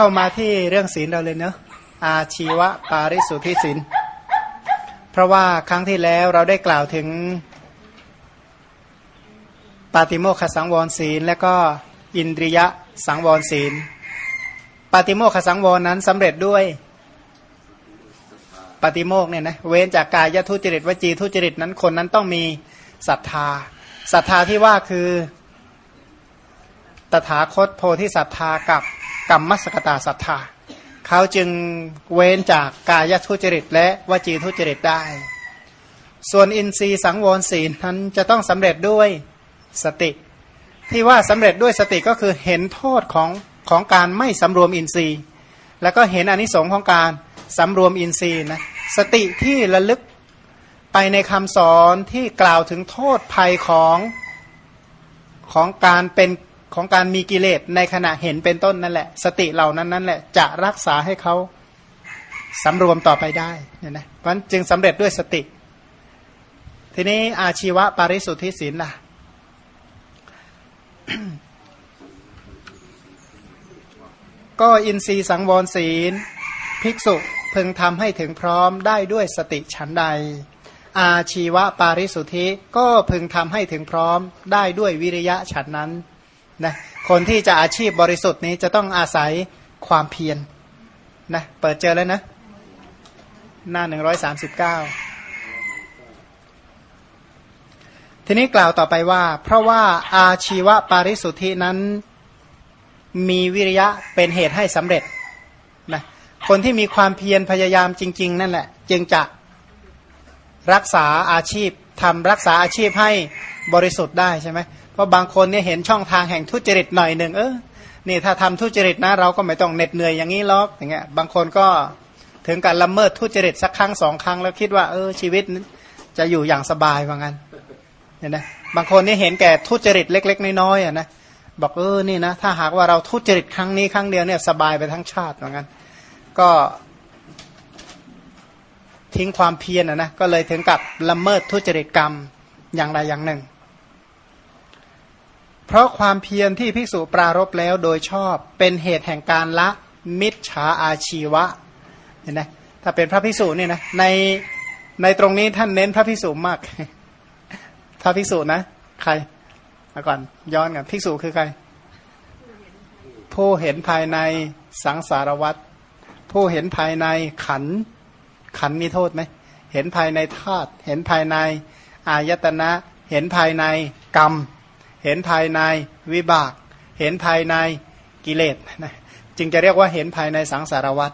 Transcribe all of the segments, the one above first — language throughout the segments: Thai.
เข้ามาที่เรื่องศีลเราเลยเนาะอาชีวะปาริสุทธิศีลเพราะว่าครั้งที่แล้วเราได้กล่าวถึงปาติโมขสังวรศีล และก็อินทรียะสังวรศีล ปาติโมขสังวรนั้นสำเร็จด้วยปฏิโมกเนี่ยนะเว้นจากกายทุจริตวจีทุจริตนั้นคนนั้นต้องมีศรัทธาศรัทธาที่ว่าคือตถาคตโพธิศรัทธากับ กรรมมสกตาศรัทธาเขาจึงเว้นจากกายทุจริตและวจีทุจริตได้ ส่วนอินทรีย์สังวรศีลนั้นจะต้องสำเร็จด้วยสติ ที่ว่าสำเร็จด้วยสติก็คือเห็นโทษของของการไม่สำรวมอินทรีย์ แล้วก็เห็นอนิสงค์ของการสำรวมอินทรีย์นะสติที่ระลึกไปในคำสอนที่กล่าวถึงโทษภัยของของการเป็น ของการมีกิเลสในขณะเห็นเป็นต้นนั่นแหละ สติเหล่านั้นนั่นแหละจะรักษาให้เขาสำรวมต่อไปได้เนี่ยนะเพราะจึงสำเร็จด้วยสติ ทีนี้อาชีวะปาริสุทธิศีลล่ะก็อินทรีย์สังวรศีล ภิกษุพึงทำให้ถึงพร้อมได้ด้วยสติฉันใด อาชีวะปาริสุทธิก็พึงทำให้ถึงพร้อมได้ด้วยวิริยะฉันนั้น นะคนที่จะอาชีพบริสุทธิ์นี้จะต้องอาศัยความเพียรนนะเปิดเจอแล้วนะ หน้าหนึ่งร้อยสามสิบเก้าทีนี้กล่าวต่อไปว่า เพราะว่าอาชีวะปาริสุทธินั้นมีวิริยะเป็นเหตุให้สำเร็จนะคนที่มีความเพียรพยายามจริง ๆ นั่นแหละ จึงจะรักษาอาชีพทำรักษาอาชีพให้บริสุทธิ์ได้ใช่ไหม เพราะบางคนเนี่ยเห็นช่องทางแห่งทุจริตหน่อยหนึ่งเออนี่ถ้าทำทุจริตนะเราก็ไม่ต้องเหน็ดเหนื่อยอย่างนี้หรอกอย่างเงี้ยบางคนก็ถึงการละเมิดทุจริตสักครั้งสองครั้งแล้วคิดว่าเออชีวิตจะอยู่อย่างสบายว่างั้นเนี่ยนะบางคนนี่เห็นแก่ทุจริตเล็ก ๆ น้อยๆอะนะบอกเออนี่นะถ้าหากว่าเราทุจริตครั้งนี้ครั้งเดียวเนี่ยสบายไปทั้งชาติว่างั้น ก็ทิ้งความเพียรนะนะก็เลยถึงกับละเมิดทุจริตกรรมอย่างใดอย่างหนึ่ง เพราะความเพียรที่ภิกษุปรารบแล้วโดยชอบเป็นเหตุแห่งการละมิจฉาอาชีวะเห็นไหมถ้าเป็นพระภิกษุนี่ยนะในในตรงนี้ท่านเน้นพระภิกษุมาก พระภิกษุนะ ใครมาก่อนย้อนกันภิกษุคือใคร ผู้เห็นภายในสังสารวัตรผู้เห็นภายในขันขันมีโทษไหมเห็นภายในธาตุเห็นภายในอายตนะ เห็นภายในกรรม เห็นภายในวิบาก เห็นภายในกิเลสนะจึงจะเรียกว่าเห็นภายในสังสารวัฏ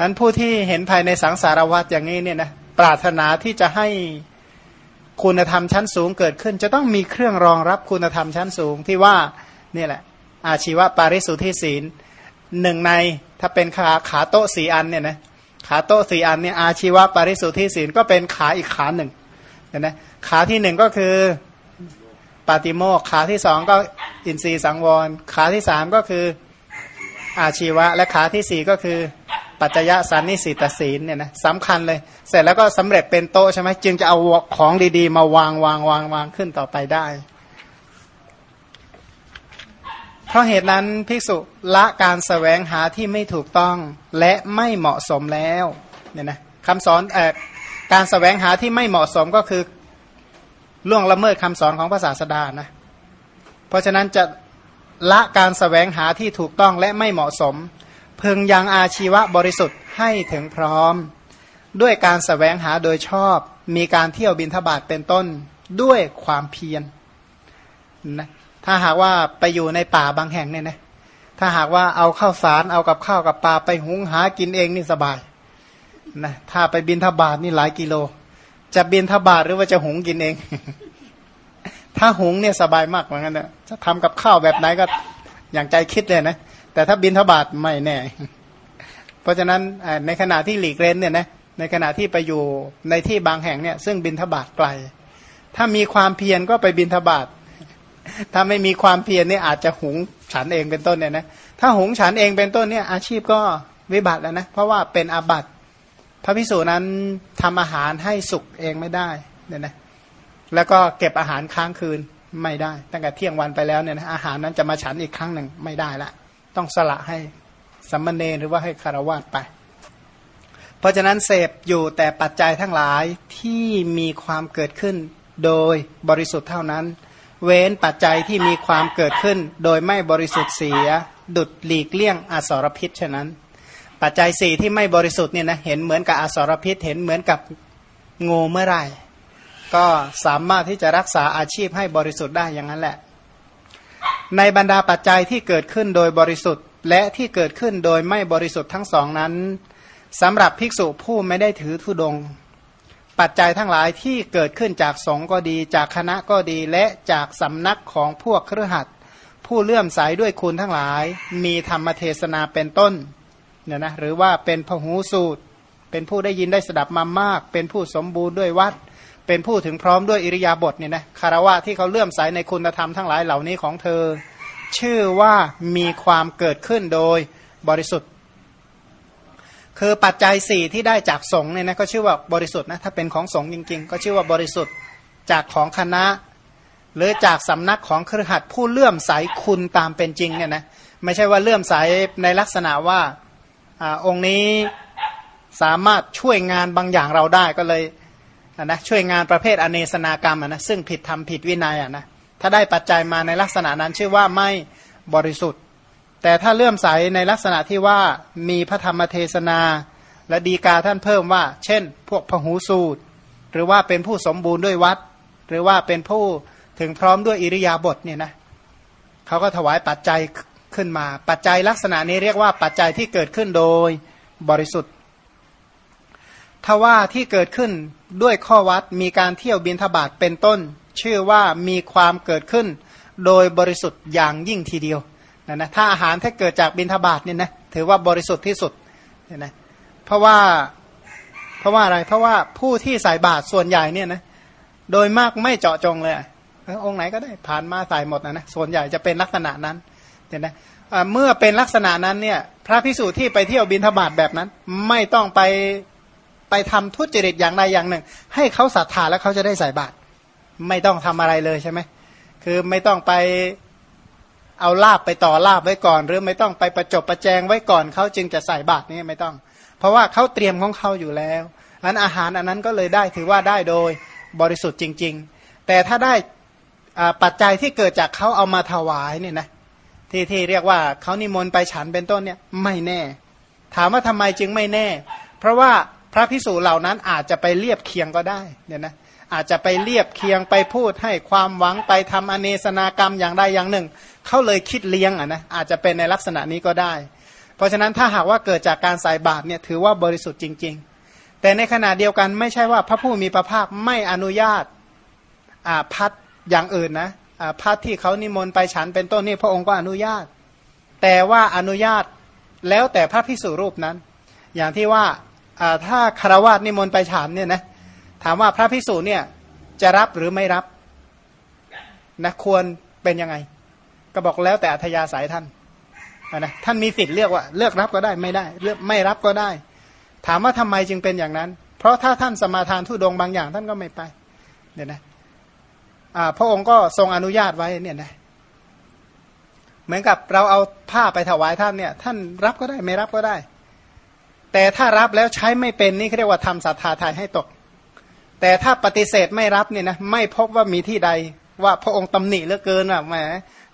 อันผู้ที่เห็นภายในสังสารวัฏอย่างนี้เนี่ยนะปรารถนาที่จะให้คุณธรรมชั้นสูงเกิดขึ้น จะต้องมีเครื่องรองรับคุณธรรมชั้นสูงที่ว่านี่แหละ อาชีวะปาริสุทธิศีลหนึ่งในถ้าเป็นขาขาโต๊ะสี่อันเนี่ยนะขาโต๊ะสี่อันเนี่ยอาชีวะปริสุทธิศีลก็เป็นขาอีกขาหนึ่งเห็นไหมขาที่หนึ่งก็คือ ปาติโมกขาที่สองก็อินทรีย์สังวร ขาที่สามก็คืออาชีวะ และขาที่สี่ก็คือปัจจยสันนิสิตศีลเนี่ยนะสำคัญเลย เสร็จแล้วก็สำเร็จเป็นโต๊ะใช่ไหมจึงจะเอาของดีๆ มาวางวางวางวางขึ้นต่อไปได้ เพราะเหตุนั้นภิกษุละการสแสวงหาที่ไม่ถูกต้องและไม่เหมาะสมแล้วเนี่ยนะคำสอนอการสแสวงหาที่ไม่เหมาะสมก็คือ ล่วงละเมิดคำสอนของพระศาสดานะเพราะฉะนั้นจะละการสแสวงหาที่ถูกต้องและไม่เหมาะสมเพึงยังอาชีวะบริสุทธิ์ให้ถึงพร้อม ด้วยการสแสวงหาโดยชอบ มีการเที่ยวบินทบาทเป็นต้นด้วยความเพียรนะถ้าหากว่าไปอยู่ในป่าบางแห่งเนี่ยนะถ้าหากว่าเอาข้าวสารเอากับข้าวกับปลาไปหุงหากินเองนี่สบายนะถ้าไปบินทบาทนี่หลายกิโล จะบินทบาทหรือว่าจะหุงกินเอง ถ้าหุงเนี่ยสบายมากเหมือนกันนะจะทำกับข้าวแบบไหนก็อย่างใจคิดเลยนะ แต่ถ้าบินทบาทไม่แน่ เพราะฉะนั้นในขณะที่หลีกเล่นเนี่ยนะในขณะที่ไปอยู่ในที่บางแห่งเนี่ย ซึ่งบินทบาทไกล ถ้ามีความเพียรก็ไปบินทบาทถ้าไม่มีความเพียรเนี่ยอาจจะหุงฉันเองเป็นต้นเนี่ยนะถ้าหุงฉันเองเป็นต้นเนี่ยอาชีพก็วิบัติแล้วนะเพราะว่าเป็นอาบัติ พระพิสูจนั้นทำอาหารให้สุกเองไม่ได้เนี่ยนะแล้วก็เก็บอาหารค้างคืนไม่ได้ ตั้งแต่เที่ยงวันไปแล้วเนี่ยนะอาหารนั้นจะมาฉันอีกครั้งหนึ่งไม่ได้ละ ต้องสละให้สัมมเนหรือว่าให้คารวะไป เพราะฉะนั้นเสพอยู่แต่ปัจจัยทั้งหลายที่มีความเกิดขึ้นโดยบริสุทธิ์เท่านั้น เว้นปัจจัยที่มีความเกิดขึ้น โดยไม่บริสุทธิ์เสีย ดุดหลีกเลี่ยงอสรพิษฉะนั้น ปัจจัยสี่ที่ไม่บริสุทธิ์เนี่ยนะเห็นเหมือนกับอสรพิษ เห็นเหมือนกับงูเมื่อไหร่ก็สามารถที่จะรักษาอาชีพให้บริสุทธิ์ได้อย่างนั้นแหละ ในบรรดาปัจจัยที่เกิดขึ้นโดยบริสุทธิ์ และที่เกิดขึ้นโดยไม่บริสุทธิ์ทั้งสองนั้นสำหรับภิกษุผู้ไม่ได้ถือธุดง ปัจจัยทั้งหลายที่เกิดขึ้นจากสงฆ์ก็ดี จากคณะก็ดีและจากสำนักของพวกเครือขัดผู้เลื่อมใสด้วยคุณทั้งหลาย มีธรรมเทศนาเป็นต้น เนี่ยนะหรือว่าเป็นพหูสูตร เป็นผู้ได้ยินได้สดับมามาก เป็นผู้สมบูรณ์ด้วยวัด เป็นผู้ถึงพร้อมด้วยอิริยาบถเนี่ยนะคารวะที่เขาเลื่อมใสในคุณธรรมทั้งหลายเหล่านี้ของเธอ ชื่อว่ามีความเกิดขึ้นโดยบริสุทธิ์ คือปัจจัยสี่ที่ได้จากสงฆ์เนี่ยนะก็ชื่อว่าบริสุทธิ์นะถ้าเป็นของสงฆ์จริง ๆ ก็ชื่อว่าบริสุทธิ์จากของคณะ หรือจากสำนักของครหัสผู้เลื่อมใสคุณตามเป็นจริงเนี่ยนะไม่ใช่ว่าเลื่อมใสในลักษณะว่า อองค์นี้สามารถช่วยงานบางอย่างเราได้ก็เลยนะช่วยงานประเภทอเนสนากรรมนะซึ่งผิดทำผิดวินัยนะถ้าได้ปัจจัยมาในลักษณะนั้นชื่อว่าไม่บริสุทธิ์ แต่ถ้าเลื่อมใสในลักษณะที่ว่ามีพระธรรมเทศนา และดีกาท่านเพิ่มว่า เช่น พวกพหูสูตร หรือว่าเป็นผู้สมบูรณ์ด้วยวัด หรือว่าเป็นผู้ถึงพร้อมด้วยอิริยาบถเนี่ยนะเขาก็ถวายปัจจัย ขึ้นมา ปัจจัยลักษณะนี้เรียกว่าปัจจัยที่เกิดขึ้นโดยบริสุทธิ์ถ้าว่าที่เกิดขึ้นด้วยข้อวัดมีการเที่ยวบินทบาทเป็นต้น ชื่อว่ามีความเกิดขึ้นโดยบริสุทธิ์อย่างยิ่งทีเดียวนะนะถ้าอาหารถ้าเกิดจากบินทบาทเนี่ยนะถือว่าบริสุทธิ์ที่สุดเนี่ยนะเพราะว่าเพราะว่าอะไรเพราะว่าผู้ที่ใส่บาตรส่วนใหญ่เนี่ยนะโดยมากไม่เจาะจงเลยองค์ไหนก็ได้ผ่านมาใส่หมดนะนะส่วนใหญ่จะเป็นลักษณะนั้น เนี่ยนะเมื่อเป็นลักษณะนั้นเนี่ย พระพิสูจน์ที่ไปเที่ยวบินทบาทแบบนั้น ไม่ต้องไปไปทำทุจริตอย่างใดอย่างหนึ่ง ให้เขาศรัทธาแล้วเขาจะได้ใส่บาตรไม่ต้องทำอะไรเลยใช่ไหมคือไม่ต้องไปเอาลาบไปต่อลาบไว้ก่อน หรือไม่ต้องไปประจบประแจงไว้ก่อนเขาจึงจะใส่บาตรนี่ไม่ต้อง เพราะว่าเขาเตรียมของเขาอยู่แล้วอันอาหารอันนั้นก็เลยได้ถือว่าได้โดยบริสุทธิ์จริง ๆ แต่ถ้าได้ปัจจัยที่เกิดจากเขาเอามาถวายเนี่ยนะ ที่ที่เรียกว่าเขานิมนต์ไปฉันเป็นต้นเนี่ยไม่แน่ ถามว่าทำไมจึงไม่แน่ เพราะว่าพระพิสูจน์เหล่านั้นอาจจะไปเรียบเคียงก็ได้เนี่ยนะอาจจะไปเรียบเคียงไปพูดให้ความหวังไปทำอเนสนากรรมอย่างใดอย่างหนึ่งเขาเลยคิดเลี้ยงอะนะอาจจะเป็นในลักษณะนี้ก็ได้ เพราะฉะนั้นถ้าหากว่าเกิดจากการใส่บาตรเนี่ยถือว่าบริสุทธิ์จริง ๆ แต่ในขณะเดียวกันไม่ใช่ว่าพระผู้มีพระภาคไม่อนุญาตอ่าพัดอย่างอื่นนะ พัดที่เขานิมนต์ไปฉันเป็นต้นนี่พระองค์ก็อนุญาต แต่ว่าอนุญาตแล้วแต่พระพิสุรูปนั้น อย่างที่ว่าถ้าคารวะนิมนต์ไปฉันเนี่ยนะถามว่าพระพิสุเนี่ยจะรับหรือไม่รับนะควรเป็นยังไง ก็บอกแล้วแต่อัธยาศัยท่านนะท่านมีสิทธิ์เลือกว่าเลือกรับก็ได้ไม่ได้ เลือกไม่รับก็ได้ ถามว่าทำไมจึงเป็นอย่างนั้น เพราะถ้าท่านสมาทานทุดงบางอย่างท่านก็ไม่ไปเนี่ยนะ พระองค์ก็ทรงอนุญาตไว้เนี่ยนะเหมือนกับเราเอาผ้าไปถวายท่านเนี่ย ท่านรับก็ได้ไม่รับก็ได้ แต่ถ้ารับแล้วใช้ไม่เป็นนี่เขาเรียกว่าทำศรัทธาทายให้ตก แต่ถ้าปฏิเสธไม่รับเนี่ยนะไม่พบว่ามีที่ใดว่าพระองค์ตำหนิเหลือเกินอะแหม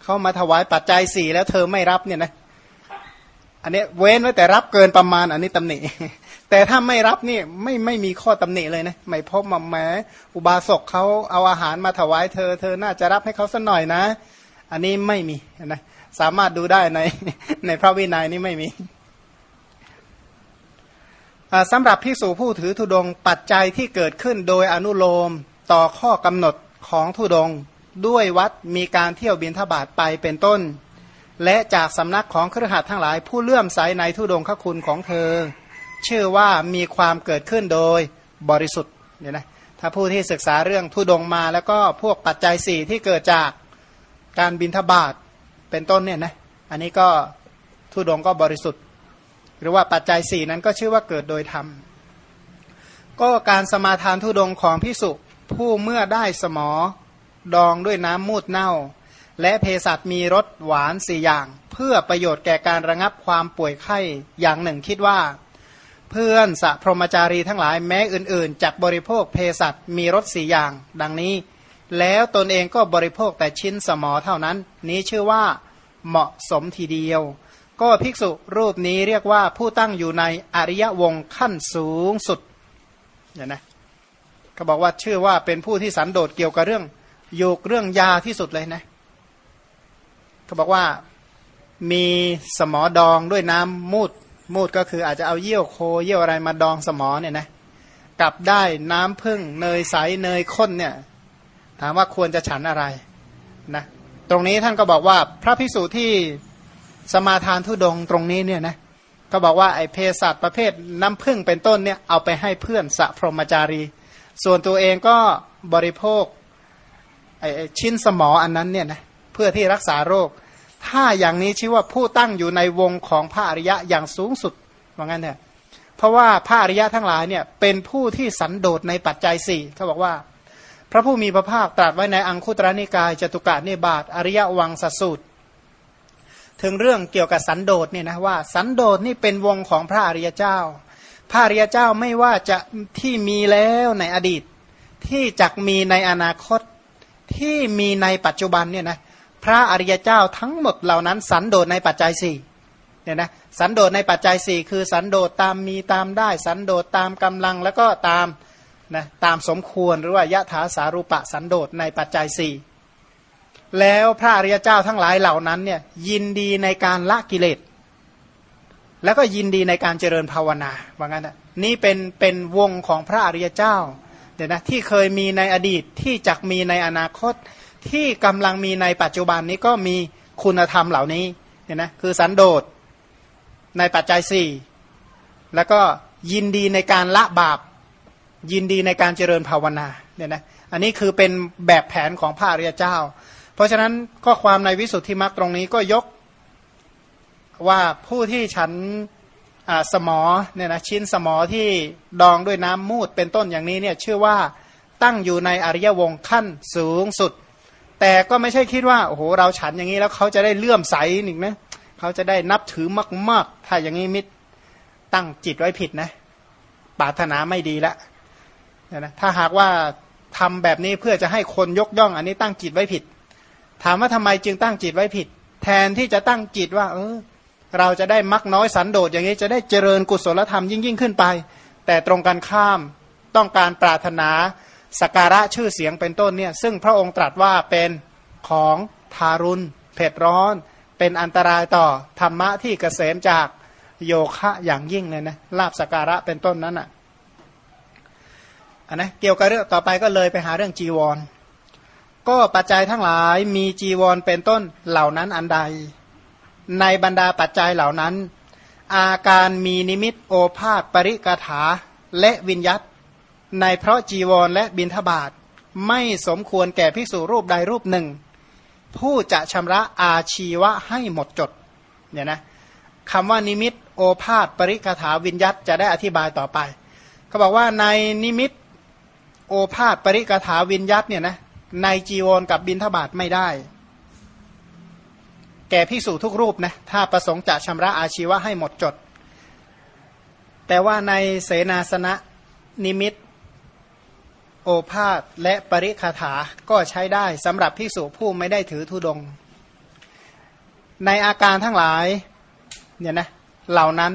เขามาถวายปัจจัยสี่แล้วเธอไม่รับเนี่ยนะ อันนี้เว้นไว้แต่รับเกินประมาณ อันนี้ตำหนิ แต่ถ้าไม่รับนี่ไม่ไม่มีข้อตำหนิเลยนะไม่พบมาแม้อุบาสกเขาเอาอาหารมาถวายเธอ เธอน่าจะรับให้เขาสักหน่อยนะ อันนี้ไม่มีนะสามารถดูได้ในในพระวินัยนี่ไม่มีสำหรับพิสูผู้ถือธุดงปัจจัยที่เกิดขึ้นโดยอนุโลมต่อข้อกำหนดของธุดงด้วยวัดมีการเที่ยวบินทบาทไปเป็นต้น และจากสำนักของเครือขัดทั้งหลาย ผู้เลื่อมใสในทุดงคคุณของเธอ ชื่อว่ามีความเกิดขึ้นโดยบริสุทธิ์เนี่ยนะถ้าผู้ที่ศึกษาเรื่องทุดงมาแล้วก็พวกปัจจัยสี่ที่เกิดจากการบินทบาทเป็นต้นเนี่ยนะอันนี้ก็ทุดงก็บริสุทธิ์ หรือว่าปัจจัยสี่นั้นก็ชื่อว่าเกิดโดยธรรมก็การสมาทานทุดงของพิสุผู้เมื่อได้สมอดองด้วยน้ำมูดเน่า และเภสัชมีรสหวานสี่อย่าง เพื่อประโยชน์แก่การระงับความป่วยไข้อย่างหนึ่งคิดว่า เพื่อนสัพรมจารีทั้งหลายแม้อื่นๆจักบริโภคเภสัชมีรสสี่อย่าง ดังนี้ แล้วตนเองก็บริโภคแต่ชิ้นสมอเท่านั้น นี้ชื่อว่าเหมาะสมทีเดียว ก็ภิกษุรูปนี้เรียกว่าผู้ตั้งอยู่ในอริยวงขั้นสูงสุดเนี่ยนะก็บอกว่าชื่อว่าเป็นผู้ที่สันโดษเกี่ยวกับเรื่องโยกเรื่องยาที่สุดเลยนะเขาบอกว่ามีสมอดองด้วยน้ำมูด มูดก็คืออาจจะเอาเยี่ยวโคเยี่ยวอะไรมาดองสมอเนี่ยนะกลับได้น้ำพึ่งเนยใสเนยข้นเนี่ยถามว่าควรจะฉันอะไรนะตรงนี้ท่านก็บอกว่าพระพิสุที่สมาทานทุดงตรงนี้เนี่ยนะก็บอกว่าไอ้เพสัตประเภทน้ำพึ่งเป็นต้นเนี่ยเอาไปให้เพื่อนสัพรหมจารี ส่วนตัวเองก็บริโภคไอชิ้นสมออันนั้นเนี่ยนะเพื่อที่รักษาโรค ถ้าอย่างนี้ชื่อว่าผู้ตั้งอยู่ในวงของพระอริยะอย่างสูงสุดว่างั้นเนี่ยเพราะว่าพระอริยะทั้งหลายเนี่ยเป็นผู้ที่สันโดษในปัจจัยสี่เขาบอกว่า พระผู้มีพระภาคตรัสไว้ในอังคุตรนิกายจตุกะนิบาตอริยวังสสูตร ถึงเรื่องเกี่ยวกับสันโดษเนี่ยนะว่า สันโดษนี่เป็นวงของพระอริยเจ้า พระอริยเจ้าไม่ว่าจะที่มีแล้วในอดีต ที่จักมีในอนาคตที่มีในปัจจุบันเนี่ยนะ พระอริยเจ้าทั้งหมดเหล่านั้น สันโดษในปัจจัยสี่เนี่ยนะสันโดษในปัจจัยสี่คือสันโดษตามมีตามได้ สันโดษตามกำลังแล้วก็ตามนะตามสมควรหรือว่ายะถาสารุปะสันโดษในปัจจัยสี่แล้วพระอริยเจ้าทั้งหลายเหล่านั้นเนี่ยยินดีในการละกิเลส แล้วก็ยินดีในการเจริญภาวนาว่างั้นนะนี่เป็นเป็นวงของพระอริยเจ้าเนี่ยนะที่เคยมีในอดีตที่จักมีในอนาคต ที่กำลังมีในปัจจุบันนี้ก็มีคุณธรรมเหล่านี้เนี่ยนะคือสันโดษในปัจจัยสี่แล้วก็ยินดีในการละบาป ยินดีในการเจริญภาวนาเนี่ยนะอันนี้คือเป็นแบบแผนของพระอริยเจ้า เพราะฉะนั้นข้อความในวิสุทธิมรรคตรงนี้ก็ยกว่าผู้ที่ฉันสมอเนี่ยนะชิ้นสมอที่ดองด้วยน้ำมูดเป็นต้นอย่างนี้เนี่ยชื่อว่าตั้งอยู่ในอริยวงขั้นสูงสุด แต่ก็ไม่ใช่คิดว่าโอ้โหเราฉันอย่างนี้แล้วเขาจะได้เลื่อมใสหนึ่งนะเขาจะได้นับถือมาก ๆ ถ้าอย่างนี้มิตรตั้งจิตไว้ผิดนะปรารถนาไม่ดีละนะถ้าหากว่าทำแบบนี้เพื่อจะให้คนยกย่อง อันนี้ตั้งจิตไว้ผิด ถามว่าทำไมจึงตั้งจิตไว้ผิด แทนที่จะตั้งจิตว่า เออ เราจะได้มักน้อยสันโดษอย่างนี้จะได้เจริญกุศลธรรมยิ่งยิ่งขึ้นไป แต่ตรงกันข้ามต้องการปรารถนา สการะชื่อเสียงเป็นต้นเนี่ยซึ่งพระองค์ตรัสว่าเป็นของทารุณเผ็ดร้อน เป็นอันตรายต่อธรรมะที่เกษมจากโยคะอย่างยิ่งเลยนะลาบสการะเป็นต้นนั้นอะอันนะเกี่ยวกับเรื่องต่อไปก็เลยไปหาเรื่องจีวร ก็ปัจจัยทั้งหลายมีจีวรเป็นต้นเหล่านั้นอันใด ในบรรดาปัจจัยเหล่านั้น อาการมีนิมิตโอภาษปริกถาและวิญญัติ ในเพราะจีวรและบิณฑบาตไม่สมควรแก่ภิกษุรูปใดรูปหนึ่ง ผู้จะชำระอาชีวะให้หมดจดเนี่ยนะคำว่านิมิตโอภาษปริกถาวิญญัติจะได้อธิบายต่อไป เขาบอกว่าในนิมิตโอภาษปริกถาวิญญัติเนี่ยนะในจีวรกับบิณฑบาตไม่ได้ แก่พิสูจทุกรูปนะถ้าประสงค์จะชำระอาชีวะให้หมดจด แต่ว่าในเสนาสนะนิมิต โอภาษและปริคาถาก็ใช้ได้สำหรับพิสูจผู้ไม่ได้ถือธุดง ในอาการทั้งหลายเนี่ยนะเหล่านั้น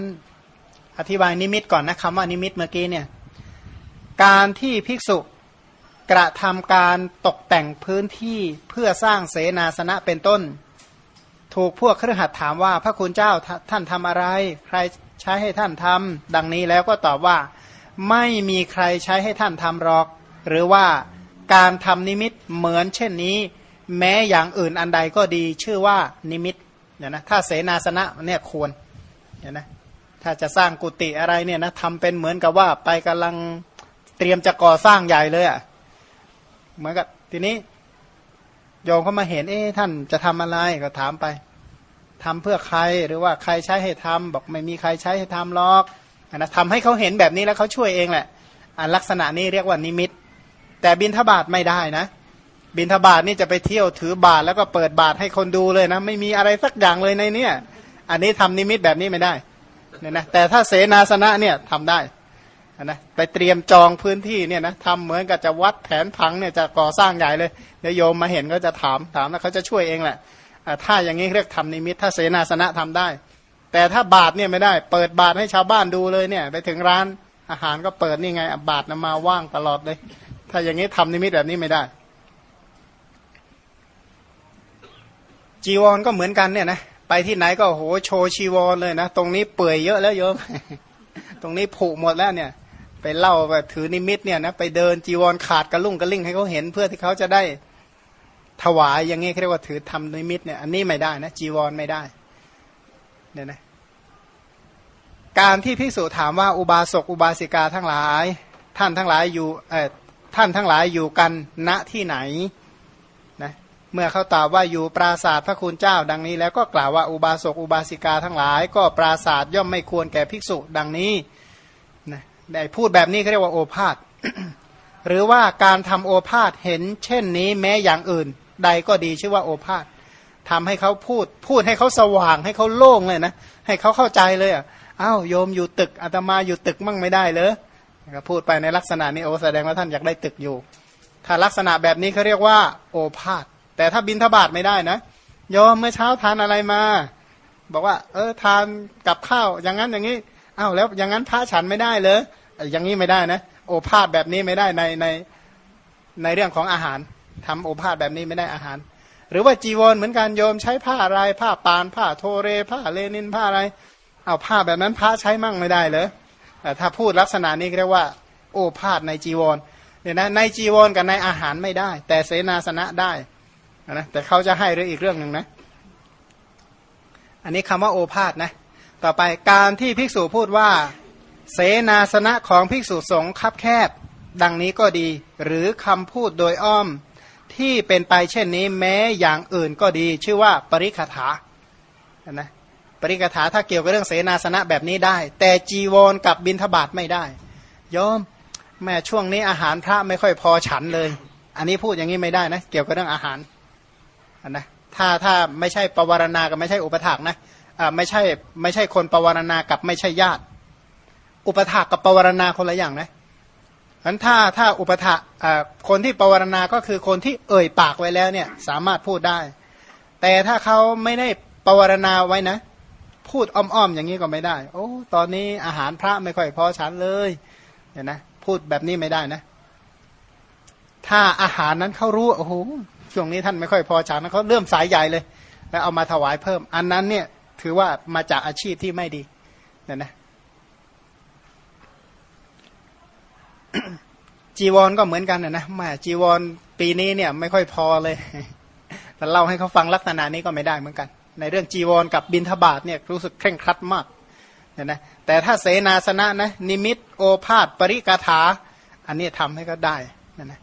อธิบายนิมิตก่อนนะคำว่านิมิตเมื่อกี้เนี่ยการที่ภิกษุกระทำการตกแต่งพื้นที่เพื่อสร้างเสนาสนะเป็นต้น ถูกพวกเครือขัดถามว่าพระคุณเจ้าท่านทำอะไร ใครใช้ให้ท่านทำดังนี้แล้วก็ตอบว่า ไม่มีใครใช้ให้ท่านทำหรอก หรือว่าการทำนิมิตเหมือนเช่นนี้ แม้อย่างอื่นอันใดก็ดีชื่อว่านิมิตเนี่ยนะถ้าเสนาสนะเนี่ยควรเนี่ยนะถ้าจะสร้างกุฏิอะไรเนี่ยนะทำเป็นเหมือนกับว่าไปกำลังเตรียมจะก่อสร้างใหญ่เลยอะ่ะเหมือนกับทีนี้โยมเขามาเห็นเอ๊ะท่านจะทำอะไรก็ถามไปทำเพื่อใครหรือว่าใครใช้ให้ทำบอกไม่มีใครใช้ให้ทำหรอกนะทำให้เขาเห็นแบบนี้แล้วเขาช่วยเองแหละอันลักษณะนี้เรียกว่านิมิต แต่บินทบาทไม่ได้นะ บินทบาทนี่จะไปเที่ยวถือบาทแล้วก็เปิดบาทให้คนดูเลยนะ ไม่มีอะไรสักอย่างเลยในเนี้ยอันนี้ทำนิมิตแบบนี้ไม่ได้เนี่ยนะแต่ถ้าเสนาสนะเนี่ยทำได้นะไปเตรียมจองพื้นที่เนี่ยนะทำเหมือนกับจะวัดแผนพังเนี่ยจะก่อสร้างใหญ่เลยเดี๋ยวโยมมาเห็นก็จะถามถามแล้วเขาจะช่วยเองแหละถ้าอย่างนี้เรียกทำนิมิต ถ้าเสนาสนะทำได้ แต่ถ้าบาทเนี่ยไม่ได้ เปิดบาทให้ชาวบ้านดูเลยเนี่ย ไปถึงร้านอาหารก็เปิดนี่ไงบาทนำมาว่างตลอดเลย ถ้าอย่างนี้ทำนิมิตแบบนี้ไม่ได้ จีวรก็เหมือนกันเนี่ยนะไปที่ไหนก็โหโชว์ชีวรเลยนะ ตรงนี้เปื่อยเยอะแล้วโยมตรงนี้ผุหมดแล้วเนี่ย ไปเล่าแบบถือนิมิตเนี่ยนะไปเดินจีวรขาดกระลุ่งกระลิ่งให้เขาเห็นเพื่อที่เขาจะได้ถวายอย่างนี้เรียกว่าถือทำนิมิตเนี่ยอันนี้ไม่ได้นะจีวรไม่ได้เนี่ยนะการที่พิสูจถามว่าอุบาสกอุบาสิกาทั้งหลาย ท่านทั้งหลายอยู่เออ ท่านทั้งหลายอยู่กันณที่ไหนนะเมื่อเขาตอบว่าอยู่ปราศาสตร์พระคุณเจ้าดังนี้ แล้วก็กล่าวว่าอุบาสกอุบาสิกาทั้งหลาย ก็ปราศาสตร์ย่อมไม่ควรแก่ภิกษุดังนี้นะได้พูดแบบนี้เขาเรียกว่าโอภาษหรือว่าการทำโอภาษเห็น เช่นนี้แม้อย่างอื่น ใดก็ดีชื่อว่าโอภาษทำให้เขาพูด พูดให้เขาสว่างให้เขาโล่งเลยนะให้เขาเข้าใจเลยอะอ้าวโยมอยู่ตึกอาตมาอยู่ตึกมั่งไม่ได้เลย พูดไปในลักษณะนี้โอ้แสดงว่าท่านอยากได้ตึกอยู่ ถ้าลักษณะแบบนี้เขาเรียกว่า โอภาษแต่ถ้าบินทบาทไม่ได้นะโยมเมื่อเช้าทานอะไรมา บอกว่า เออทานกับข้าวอย่างนั้นอย่างนี้อ้าวแล้วอย่างนั้นพระฉันไม่ได้เลยอย่างนี้ไม่ได้นะ โอภาษแบบนี้ไม่ได้ในในในเรื่องของอาหารทำโอภาษแบบนี้ไม่ได้อาหาร หรือว่าจีวรเหมือนกันโยมใช้ผ้าอะไรผ้าปานผ้าโทเรผ้าเลนินผ้าอะไรเอาผ้าแบบนั้นพระใช้มั่งไม่ได้เลย ถ้าพูดลักษณะนี้เรียกว่า โอภาษในจีวรเนี่ยนะในจีวรกับในอาหารไม่ได้ แต่เสนาสนะได้นะแต่เขาจะให้เรื่องอีกเรื่องหนึ่งนะ อันนี้คำว่าโอภาษนะ ต่อไปการที่ภิกษุพูดว่า เสนาสนะของภิกษุสงฆ์คับแคบ ดังนี้ก็ดี หรือคำพูดโดยอ้อมที่เป็นไปเช่นนี้แม้อย่างอื่นก็ดี ชื่อว่าปริคถานะ ริกถาถ้าเกี่ยวกับเรื่องเสนาสนะแบบนี้ได้ แต่จีวรกับบินทบาทไม่ได้ยอมแม่ช่วงนี้อาหารพระไม่ค่อยพอฉันเลย อันนี้พูดอย่างนี้ไม่ได้นะ เกี่ยวกับเรื่องอาหารนนะถ้าถ้าไม่ใช่ปวารณากับไม่ใช่อุปถากนะอ่าไม่ใช่ไม่ใช่คนปวารณากับไม่ใช่ญาติ อุปถากกับปวารณาคนละอย่างนะฉะนั้นถ้าถ้าอุปถาคนที่ปวารณาก็คือคนที่เอ่ยปากไว้แล้วเนี่ยสามารถพูดได้ แต่ถ้าเขาไม่ได้ปวารณาไว้นะ พูดอ้อมๆอย่างนี้ก็ไม่ได้ โอ้ตอนนี้อาหารพระไม่ค่อยพอฉันเลยเห็นนะพูดแบบนี้ไม่ได้นะ ถ้าอาหารนั้นเขารู้โอ้โหช่วงนี้ท่านไม่ค่อยพอฉันเขาเริ่มสายใหญ่เลย แล้วเอามาถวายเพิ่ม อันนั้นเนี่ยถือว่ามาจากอาชีพที่ไม่ดีเนี่ยนะจีวรก็เหมือนกันนะนะมาจีวรปีนี้เนี่ย ไม่ค่อยพอเลยแต่เล่าให้เขาฟังลักษณะนี้ก็ไม่ได้เหมือนกัน ในเรื่องจีวรกับบินทบาทเนี่ยรู้สึกเคร่งครัดมากเนี่ยนะแต่ถ้าเสนาสนะนะนิมิตโอภาษปริกาถา อันนี้ทำให้ก็ได้นะนะ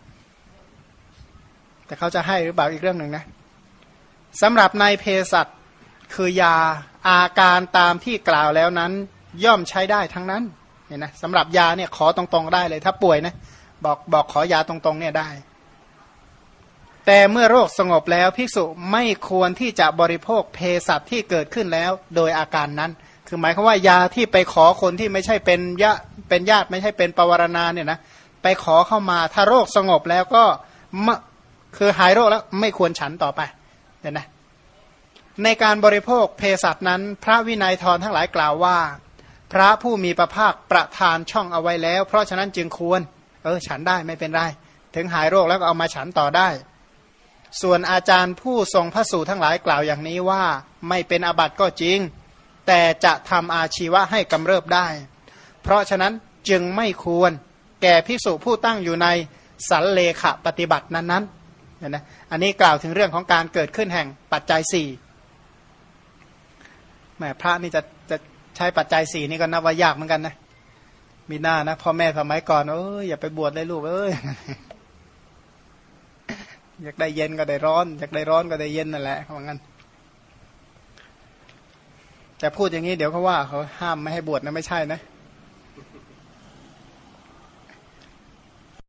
แต่เขาจะให้หรือเปล่าอีกเรื่องหนึ่งนะสำหรับในเภสัชคือยาอาการตามที่กล่าวแล้วนั้น ย่อมใช้ได้ทั้งนั้นเนี่ยนะสำหรับยาเนี่ยขอตรงๆได้เลย ถ้าป่วยนะบอกบอกขอยาตรงๆเนี่ยได้ แต่เมื่อโรคสงบแล้วภิกษุไม่ควรที่จะบริโภคเภสัชที่เกิดขึ้นแล้วโดยอาการนั้น คือหมายความว่ายาที่ไปขอคนที่ไม่ใช่เป็นญาเป็นญาติไม่ใช่เป็นปวารณาเนี่ยนะไปขอเข้ามาถ้าโรคสงบแล้วก็คือหายโรคแล้วไม่ควรฉันต่อไปเนี่ยนะในการบริโภคเภสัชนั้น พระวินัยทรทั้งหลายกล่าวว่า พระผู้มีประภาคประทานช่องเอาไว้แล้ว เพราะฉะนั้นจึงควร เออฉันได้ไม่เป็นไร ถึงหายโรคแล้วก็เอามาฉันต่อได้ ส่วนอาจารย์ผู้ทรงพระสูตรทั้งหลายกล่าวอย่างนี้ว่าไม่เป็นอาบัติก็จริง แต่จะทำอาชีวะให้กำเริบได้ เพราะฉะนั้นจึงไม่ควรแก่พิสุผู้ตั้งอยู่ในสันเลขะปฏิบัตินั้นๆนี่ยนะอันนี้กล่าวถึงเรื่องของการเกิดขึ้นแห่งปัจจัยสี่แม่พระนี่จะจะใช้ปัจจัยสี่นี่ก็นับว่ายากเหมือนกันนะมีหน้านะพ่อแม่สมัยก่อนเอออย่าไปบวชเลยลูกเอ้ย อยากได้เย็นก็ได้ร้อน อยากได้ร้อนก็ได้เย็นนั่นแหละเขาบอกงั้นแต่พูดอย่างนี้เดี๋ยวเขาว่าเขาห้ามไม่ให้บวชนะไม่ใช่นะ